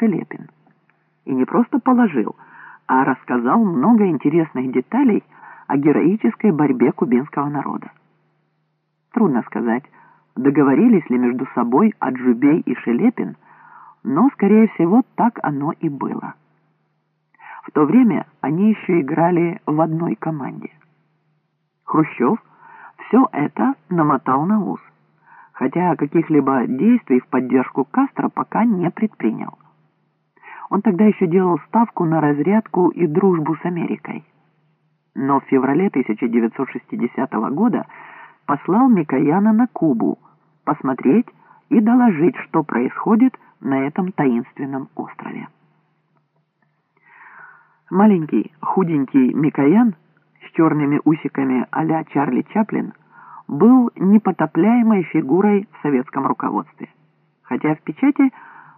Шелепин. И не просто положил, а рассказал много интересных деталей о героической борьбе кубинского народа. Трудно сказать, договорились ли между собой Аджубей и Шелепин, но, скорее всего, так оно и было. В то время они еще играли в одной команде. Хрущев все это намотал на ус, хотя каких-либо действий в поддержку Кастро пока не предпринял. Он тогда еще делал ставку на разрядку и дружбу с Америкой. Но в феврале 1960 года послал Микояна на Кубу посмотреть и доложить, что происходит на этом таинственном острове. Маленький, худенький Микоян с черными усиками а Чарли Чаплин был непотопляемой фигурой в советском руководстве, хотя в печати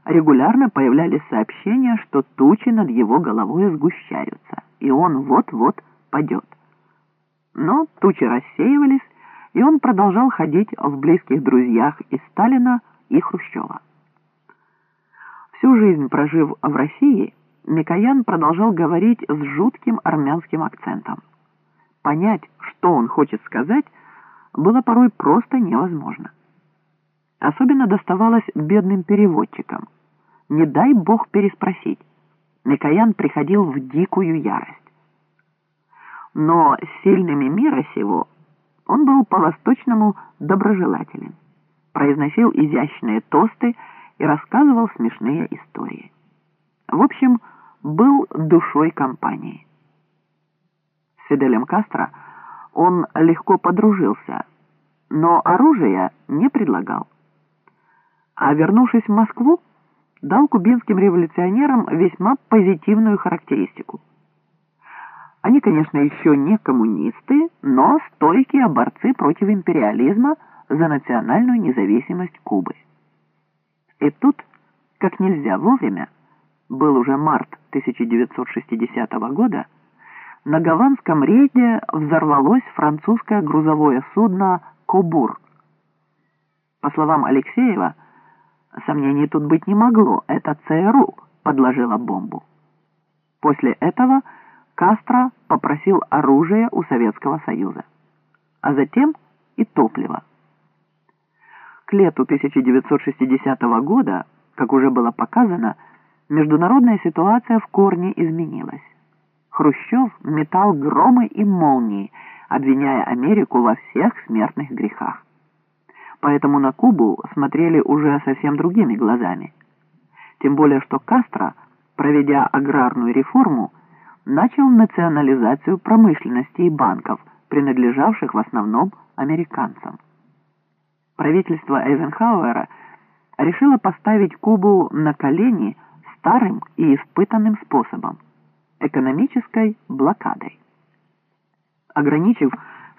регулярно появлялись сообщения, что тучи над его головой сгущаются, и он вот-вот падет. Но тучи рассеивались, и он продолжал ходить в близких друзьях и Сталина, и Хрущева. Всю жизнь прожив в России, Микоян продолжал говорить с жутким армянским акцентом. Понять, что он хочет сказать, было порой просто невозможно. Особенно доставалось бедным переводчикам. Не дай бог переспросить. Микоян приходил в дикую ярость. Но сильными мира сего он был по-восточному доброжелателен, произносил изящные тосты и рассказывал смешные истории. В общем, был душой компании. С Фиделем Кастро он легко подружился, но оружия не предлагал. А вернувшись в Москву, дал кубинским революционерам весьма позитивную характеристику. Они, конечно, еще не коммунисты, но стойкие борцы против империализма за национальную независимость Кубы. И тут, как нельзя вовремя, был уже март 1960 года, на гаванском рейде взорвалось французское грузовое судно «Кобур». По словам Алексеева, сомнений тут быть не могло, это ЦРУ подложила бомбу. После этого Кастро попросил оружие у Советского Союза, а затем и топливо. К лету 1960 года, как уже было показано, международная ситуация в корне изменилась. Хрущев метал громы и молнии, обвиняя Америку во всех смертных грехах. Поэтому на Кубу смотрели уже совсем другими глазами. Тем более, что Кастро, проведя аграрную реформу, начал национализацию промышленности и банков, принадлежавших в основном американцам. Правительство Эйзенхауэра решило поставить Кубу на колени старым и испытанным способом – экономической блокадой. Ограничив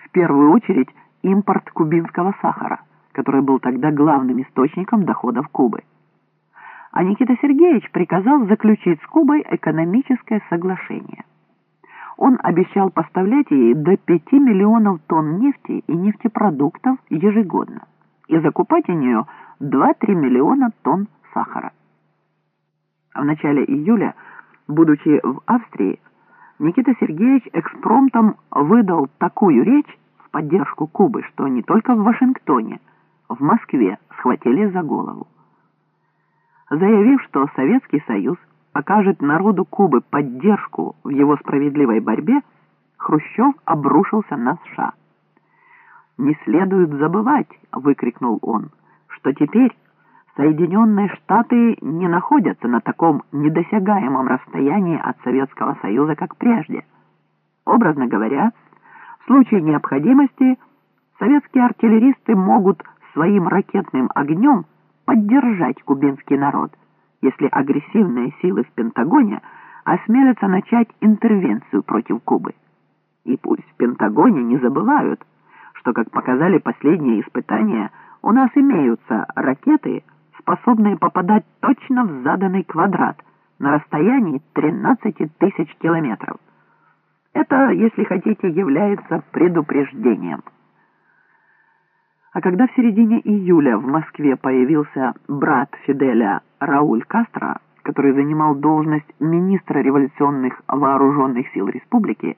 в первую очередь импорт кубинского сахара, который был тогда главным источником доходов Кубы. А Никита Сергеевич приказал заключить с Кубой экономическое соглашение. Он обещал поставлять ей до 5 миллионов тонн нефти и нефтепродуктов ежегодно и закупать у нее 2-3 миллиона тонн сахара. В начале июля, будучи в Австрии, Никита Сергеевич экспромтом выдал такую речь в поддержку Кубы, что не только в Вашингтоне, в Москве схватили за голову. Заявив, что Советский Союз окажет народу Кубы поддержку в его справедливой борьбе, Хрущев обрушился на США. «Не следует забывать», — выкрикнул он, — «что теперь Соединенные Штаты не находятся на таком недосягаемом расстоянии от Советского Союза, как прежде. Образно говоря, в случае необходимости советские артиллеристы могут своим ракетным огнем поддержать кубинский народ, если агрессивные силы в Пентагоне осмелятся начать интервенцию против Кубы. И пусть в Пентагоне не забывают, что, как показали последние испытания, у нас имеются ракеты, способные попадать точно в заданный квадрат на расстоянии 13 тысяч километров. Это, если хотите, является предупреждением. А когда в середине июля в Москве появился брат Фиделя Рауль Кастро, который занимал должность министра революционных вооруженных сил республики,